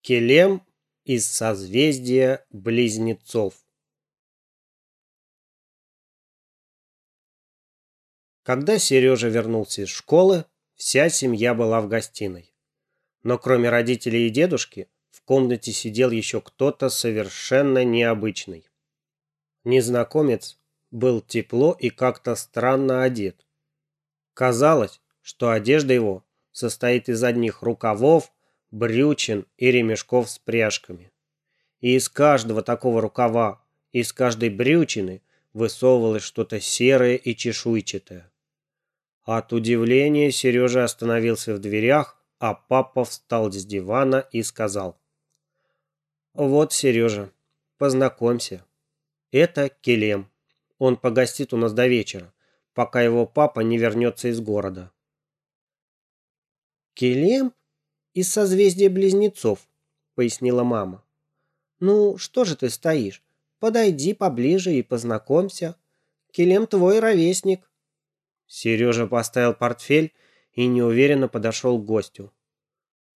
Келем из созвездия Близнецов. Когда Сережа вернулся из школы, вся семья была в гостиной. Но кроме родителей и дедушки, в комнате сидел еще кто-то совершенно необычный. Незнакомец был тепло и как-то странно одет. Казалось, что одежда его состоит из одних рукавов, брючин и ремешков с пряжками. И из каждого такого рукава, из каждой брючины высовывалось что-то серое и чешуйчатое. От удивления Сережа остановился в дверях, а папа встал с дивана и сказал. «Вот, Сережа, познакомься. Это Келем. Он погостит у нас до вечера, пока его папа не вернется из города». «Келем?» Из созвездия близнецов», — пояснила мама. «Ну, что же ты стоишь? Подойди поближе и познакомься. Келем твой ровесник». Сережа поставил портфель и неуверенно подошел к гостю.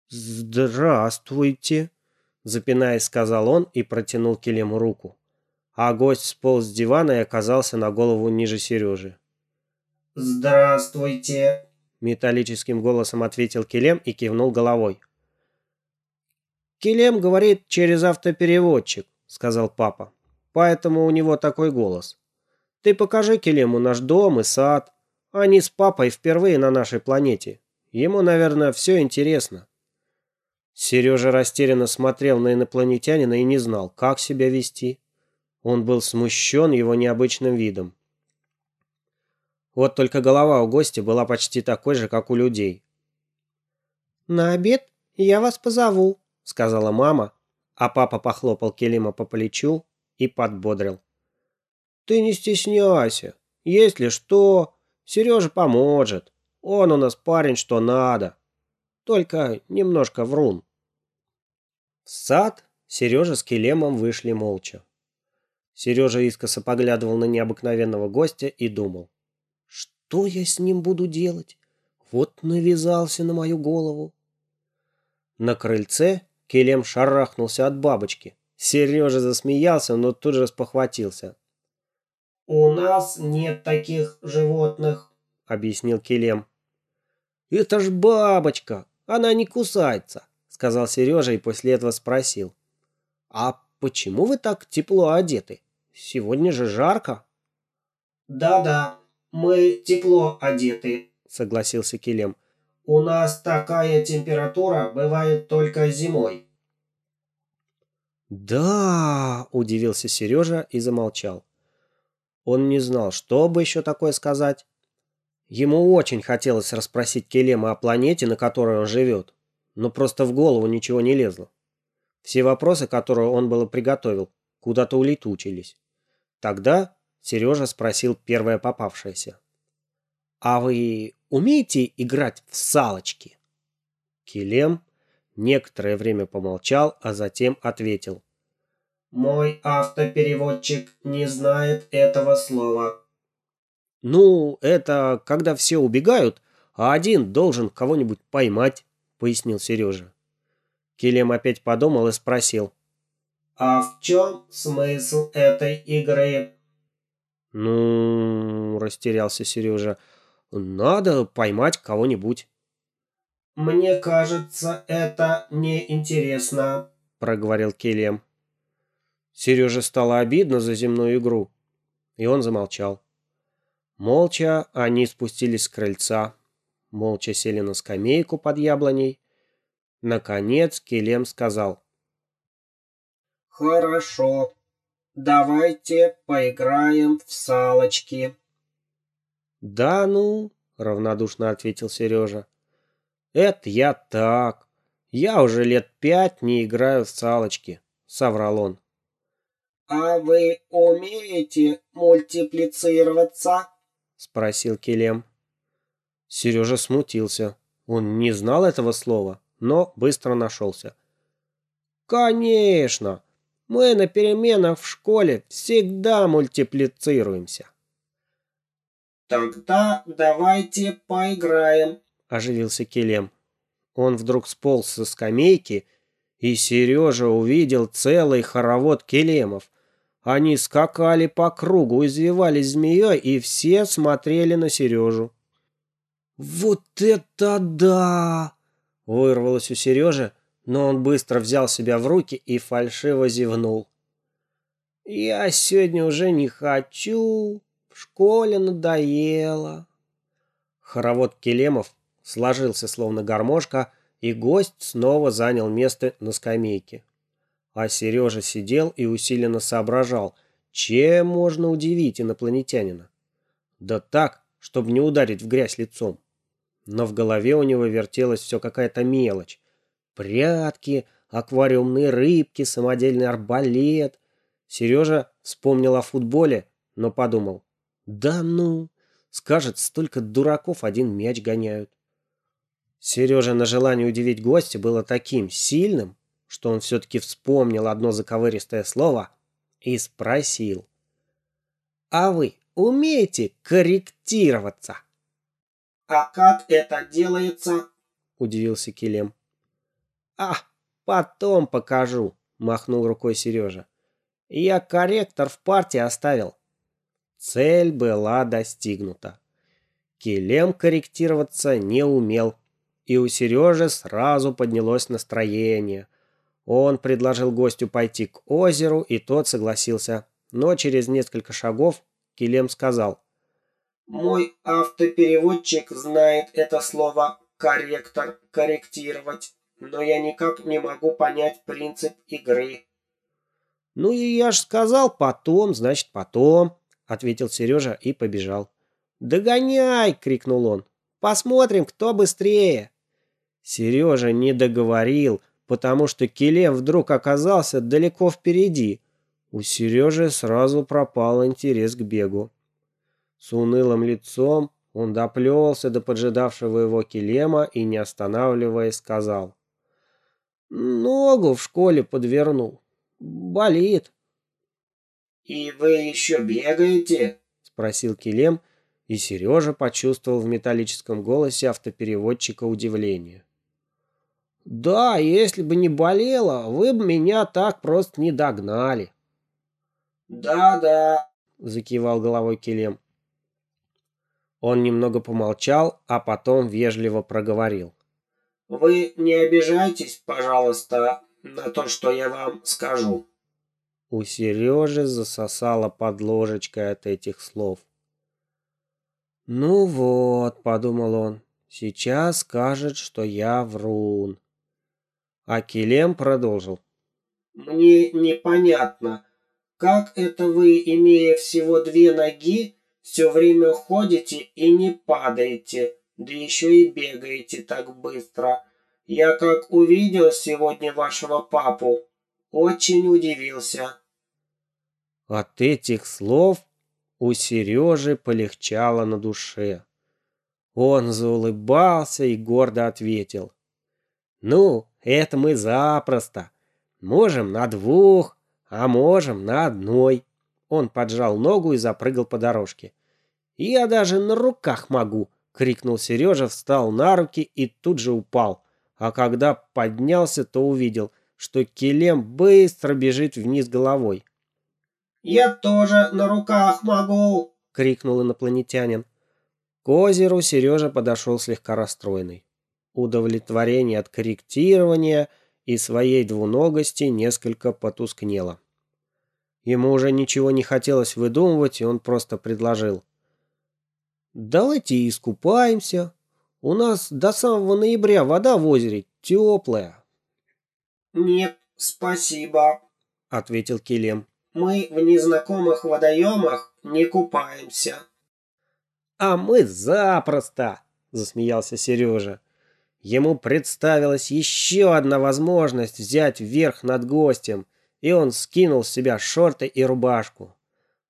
«Здравствуйте», — запинаясь, сказал он и протянул Келему руку. А гость сполз с дивана и оказался на голову ниже Сережи. «Здравствуйте», Металлическим голосом ответил Келем и кивнул головой. «Келем говорит через автопереводчик», — сказал папа. «Поэтому у него такой голос. Ты покажи Келему наш дом и сад. Они с папой впервые на нашей планете. Ему, наверное, все интересно». Сережа растерянно смотрел на инопланетянина и не знал, как себя вести. Он был смущен его необычным видом. Вот только голова у гостя была почти такой же, как у людей. «На обед я вас позову», — сказала мама, а папа похлопал Келима по плечу и подбодрил. «Ты не стесняйся. Если что, Сережа поможет. Он у нас парень, что надо. Только немножко врун». В сад Сережа с Келемом вышли молча. Сережа искоса поглядывал на необыкновенного гостя и думал. Что я с ним буду делать? Вот навязался на мою голову. На крыльце Келем шарахнулся от бабочки. Сережа засмеялся, но тут же спохватился. «У нас нет таких животных», — объяснил Келем. «Это ж бабочка, она не кусается», — сказал Сережа и после этого спросил. «А почему вы так тепло одеты? Сегодня же жарко». «Да-да, «Мы тепло одеты», — согласился Килем. «У нас такая температура бывает только зимой». «Да!» – удивился Сережа и замолчал. Он не знал, что бы еще такое сказать. Ему очень хотелось расспросить Келема о планете, на которой он живет, но просто в голову ничего не лезло. Все вопросы, которые он было приготовил, куда-то улетучились. Тогда Сережа спросил первое попавшееся. «А вы умеете играть в салочки?» Килем некоторое время помолчал, а затем ответил. «Мой автопереводчик не знает этого слова». «Ну, это когда все убегают, а один должен кого-нибудь поймать», — пояснил Сережа. Килем опять подумал и спросил. «А в чем смысл этой игры?» «Ну...» – растерялся Сережа. «Надо поймать кого-нибудь». «Мне кажется, это неинтересно», – проговорил Келем. Сереже стало обидно за земную игру, и он замолчал. Молча они спустились с крыльца, молча сели на скамейку под яблоней. Наконец Келем сказал. «Хорошо, Давайте поиграем в салочки. Да ну, равнодушно ответил Сережа. Это я так. Я уже лет пять не играю в салочки, соврал он. А вы умеете мультиплицироваться? спросил Келем. Сережа смутился. Он не знал этого слова, но быстро нашелся. «Конечно! Мы на переменах в школе всегда мультиплицируемся. Тогда давайте поиграем, оживился Келем. Он вдруг сполз со скамейки И Сережа увидел целый хоровод келемов. Они скакали по кругу, извивались змеей, и все смотрели на Сережу. «Вот это да!» — вырвалось у Сережи, но он быстро взял себя в руки и фальшиво зевнул. «Я сегодня уже не хочу, в школе надоело». Хоровод келемов сложился словно гармошка, и гость снова занял место на скамейке. А Сережа сидел и усиленно соображал, чем можно удивить инопланетянина. Да так, чтобы не ударить в грязь лицом. Но в голове у него вертелась все какая-то мелочь. Прятки, аквариумные рыбки, самодельный арбалет. Сережа вспомнил о футболе, но подумал. Да ну, скажет, столько дураков один мяч гоняют. Сережа на желание удивить гостя было таким сильным, что он все-таки вспомнил одно заковыристое слово и спросил. «А вы умеете корректироваться?» «А как это делается?» – удивился Килем. «А, потом покажу», – махнул рукой Сережа. «Я корректор в партии оставил». Цель была достигнута. Килем корректироваться не умел и у Сережи сразу поднялось настроение. Он предложил гостю пойти к озеру, и тот согласился. Но через несколько шагов Килем сказал. «Мой автопереводчик знает это слово «корректор», «корректировать», но я никак не могу понять принцип игры». «Ну и я ж сказал потом, значит потом», — ответил Сережа и побежал. «Догоняй!» — крикнул он. «Посмотрим, кто быстрее!» Сережа не договорил, потому что Келем вдруг оказался далеко впереди. У Сережи сразу пропал интерес к бегу. С унылым лицом он доплелся до поджидавшего его Келема и, не останавливаясь, сказал. «Ногу в школе подвернул. Болит». «И вы еще бегаете?» — спросил Келем, и Сережа почувствовал в металлическом голосе автопереводчика удивление. Да, если бы не болело, вы бы меня так просто не догнали. Да-да, закивал головой Келем. Он немного помолчал, а потом вежливо проговорил. Вы не обижайтесь, пожалуйста, на то, что я вам скажу. У Сережи засосало под ложечкой от этих слов. «Ну вот», — подумал он, — «сейчас скажет, что я врун». А Килем продолжил. «Мне непонятно, как это вы, имея всего две ноги, все время ходите и не падаете, да еще и бегаете так быстро. Я как увидел сегодня вашего папу, очень удивился». От этих слов у Сережи полегчало на душе. Он заулыбался и гордо ответил. «Ну, это мы запросто. Можем на двух, а можем на одной. Он поджал ногу и запрыгал по дорожке. Я даже на руках могу, крикнул Сережа, встал на руки и тут же упал. А когда поднялся, то увидел, что Келем быстро бежит вниз головой. «Я тоже на руках могу!» — крикнул инопланетянин. К озеру Сережа подошел слегка расстроенный удовлетворение от корректирования и своей двуногости несколько потускнело. Ему уже ничего не хотелось выдумывать, и он просто предложил. «Давайте искупаемся. У нас до самого ноября вода в озере теплая». «Нет, спасибо», — ответил Килем. «Мы в незнакомых водоемах не купаемся». «А мы запросто!» — засмеялся Сережа. Ему представилась еще одна возможность взять верх над гостем, и он скинул с себя шорты и рубашку.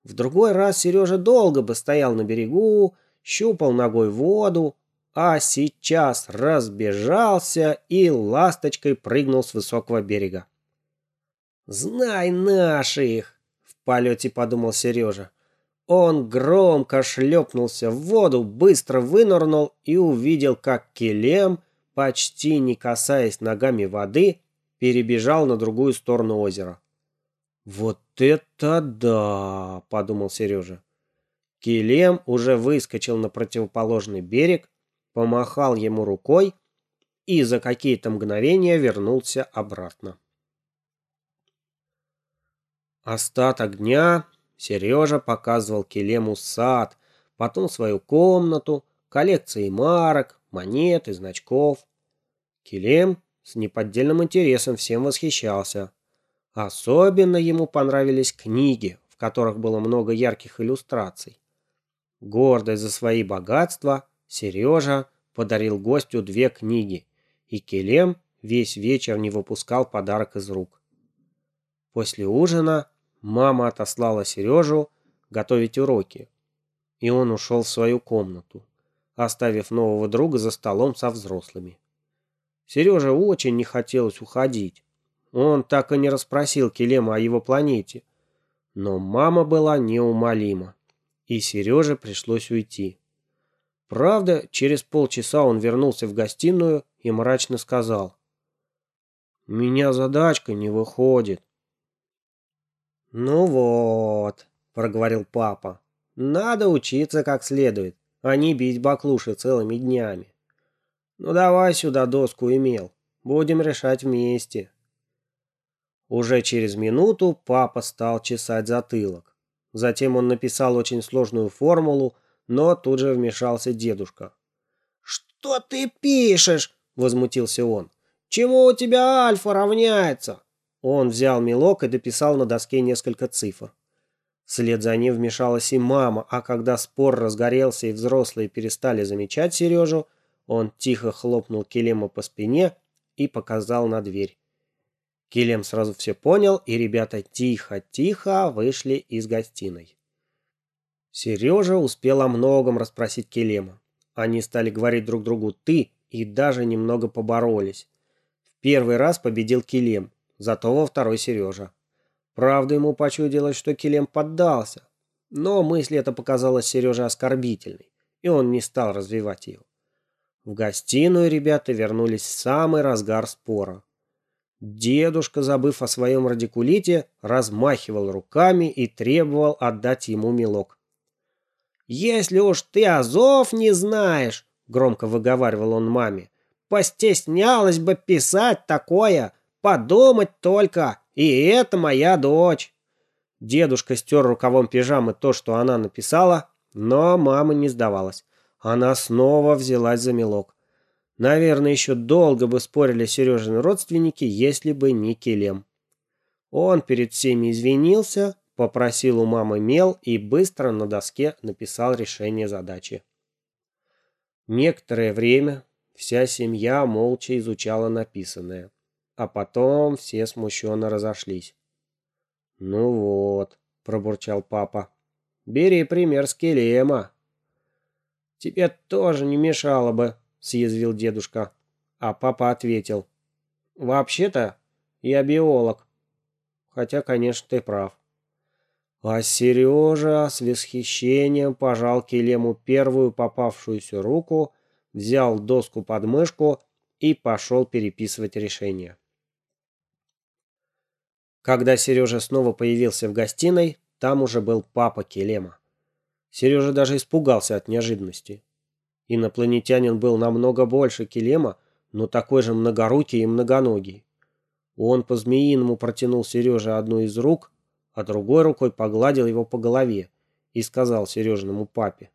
В другой раз Сережа долго бы стоял на берегу, щупал ногой воду, а сейчас разбежался и ласточкой прыгнул с высокого берега. «Знай наших!» — в полете подумал Сережа. Он громко шлепнулся в воду, быстро вынырнул и увидел, как Келем — почти не касаясь ногами воды, перебежал на другую сторону озера. «Вот это да!» – подумал Сережа. Килем уже выскочил на противоположный берег, помахал ему рукой и за какие-то мгновения вернулся обратно. Остаток дня Сережа показывал Келему сад, потом свою комнату, коллекции марок, монет и значков. Келем с неподдельным интересом всем восхищался. Особенно ему понравились книги, в которых было много ярких иллюстраций. Гордый за свои богатства, Сережа подарил гостю две книги, и Келем весь вечер не выпускал подарок из рук. После ужина мама отослала Сережу готовить уроки, и он ушел в свою комнату, оставив нового друга за столом со взрослыми. Сереже очень не хотелось уходить. Он так и не расспросил Келема о его планете. Но мама была неумолима и Сереже пришлось уйти. Правда, через полчаса он вернулся в гостиную и мрачно сказал. «У меня задачка не выходит». «Ну вот», — проговорил папа, — «надо учиться как следует, а не бить баклуши целыми днями. Ну давай сюда доску имел, будем решать вместе». Уже через минуту папа стал чесать затылок. Затем он написал очень сложную формулу, но тут же вмешался дедушка. «Что ты пишешь?» – возмутился он. «Чему у тебя альфа равняется?» Он взял мелок и дописал на доске несколько цифр. Вслед за ним вмешалась и мама, а когда спор разгорелся и взрослые перестали замечать Сережу, он тихо хлопнул Келема по спине и показал на дверь. Килем сразу все понял, и ребята тихо-тихо вышли из гостиной. Сережа успел о многом расспросить Келема. Они стали говорить друг другу «ты» и даже немного поборолись. В первый раз победил Келем, зато во второй Сережа. Правда, ему почудилось, что Келем поддался, но мысль эта показалась Сереже оскорбительной, и он не стал развивать ее. В гостиную ребята вернулись в самый разгар спора. Дедушка, забыв о своем радикулите, размахивал руками и требовал отдать ему мелок. «Если уж ты азов не знаешь», — громко выговаривал он маме, «постеснялась бы писать такое, подумать только, и это моя дочь». Дедушка стер рукавом пижамы то, что она написала, но мама не сдавалась. Она снова взялась за мелок. Наверное, еще долго бы спорили Сережины родственники, если бы не Келем. Он перед всеми извинился, попросил у мамы мел и быстро на доске написал решение задачи. Некоторое время вся семья молча изучала написанное, а потом все смущенно разошлись. «Ну вот», — пробурчал папа, — «бери пример с Келема». «Тебе тоже не мешало бы», съязвил дедушка. А папа ответил. Вообще-то я биолог. Хотя, конечно, ты прав. А Сережа с восхищением пожал Келему первую попавшуюся руку, взял доску под мышку и пошел переписывать решение. Когда Сережа снова появился в гостиной, там уже был папа Келема. Сережа даже испугался от неожиданности. Инопланетянин был намного больше Келема, но такой же многорукий и многоногий. Он по-змеиному протянул Сереже одну из рук, а другой рукой погладил его по голове и сказал Сережиному папе.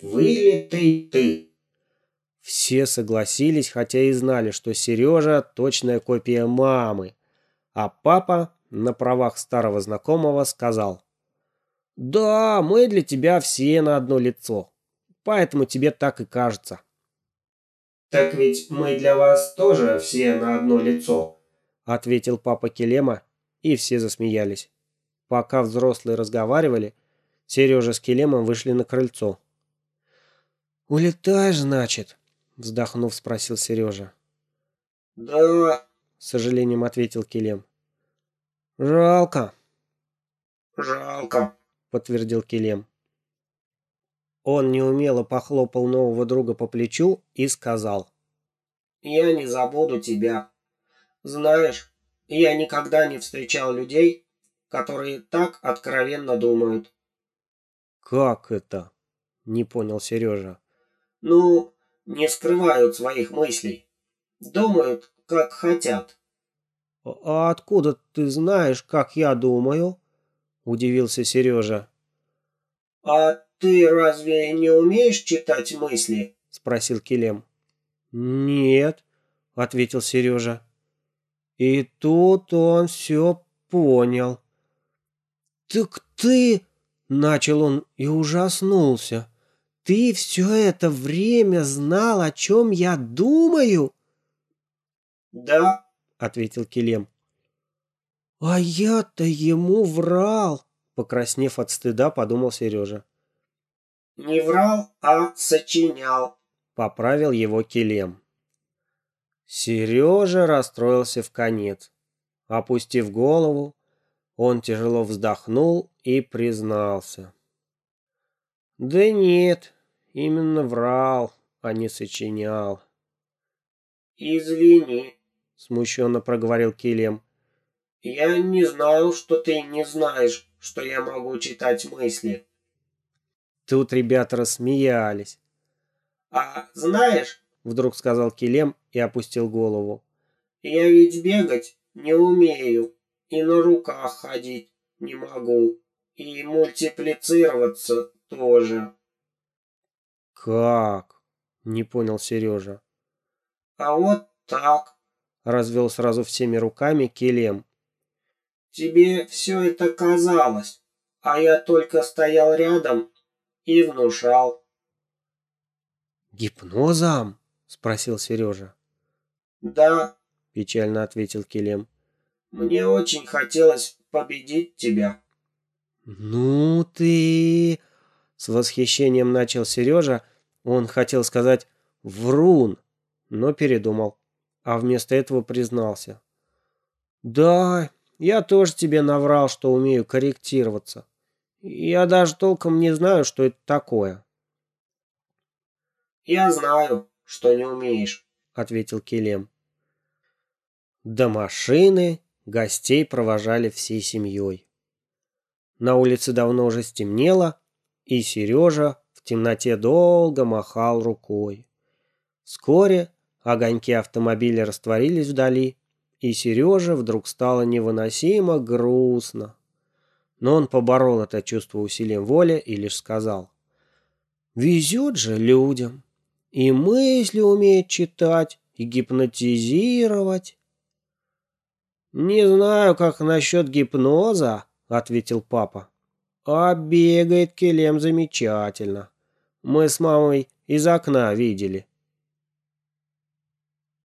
«Вылитый ты!» Все согласились, хотя и знали, что Сережа – точная копия мамы, а папа на правах старого знакомого сказал. «Да, мы для тебя все на одно лицо поэтому тебе так и кажется. «Так ведь мы для вас тоже все на одно лицо», — ответил папа Келема, и все засмеялись. Пока взрослые разговаривали, Сережа с Келемом вышли на крыльцо. «Улетаешь, значит?» — вздохнув, спросил Сережа. «Да», — с сожалением ответил Келем. «Жалко». «Жалко», — подтвердил Келем. Он неумело похлопал нового друга по плечу и сказал. «Я не забуду тебя. Знаешь, я никогда не встречал людей, которые так откровенно думают. Как это? Не понял Сережа. Ну, не скрывают своих мыслей. Думают, как хотят. «А откуда ты знаешь, как я думаю?» – удивился Сережа. «А ты разве не умеешь читать мысли?» – спросил Килем. «Нет», – ответил Сережа. И тут он все понял. «Так ты...» – начал он и ужаснулся. «Ты все это время знал, о чем я думаю?» «Да», — ответил Килем. «А я-то ему врал!» — покраснев от стыда, подумал Сережа. «Не врал, а сочинял», — поправил его Килем. Сережа расстроился в конец. Опустив голову, он тяжело вздохнул и признался. «Да нет, именно врал, а не сочинял». «Извини», смущенно проговорил Килем. «Я не знал, что ты не знаешь, что я могу читать мысли». Тут ребята рассмеялись. «А знаешь...» — вдруг сказал Килем и опустил голову. «Я ведь бегать не умею, и на руках ходить не могу, и мультиплицироваться тоже». «Как?» — не понял Сережа. «А вот так», развел сразу всеми руками Келем. «Тебе все это казалось, а я только стоял рядом и внушал». «Гипнозом?» — спросил Сережа. «Да», — печально ответил Келем. «Мне очень хотелось победить тебя». «Ну ты...» — с восхищением начал Сережа. Он хотел сказать «врун», но передумал а вместо этого признался. «Да, я тоже тебе наврал, что умею корректироваться. Я даже толком не знаю, что это такое». «Я знаю, что не умеешь», — ответил Келем. До машины гостей провожали всей семьей. На улице давно уже стемнело, и Сережа в темноте долго махал рукой. Вскоре Огоньки автомобиля растворились вдали, и Сереже вдруг стало невыносимо грустно. Но он поборол это чувство усилием воли и лишь сказал. «Везет же людям. И мысли умеет читать, и гипнотизировать». «Не знаю, как насчет гипноза», — ответил папа. «А бегает Келем замечательно. Мы с мамой из окна видели».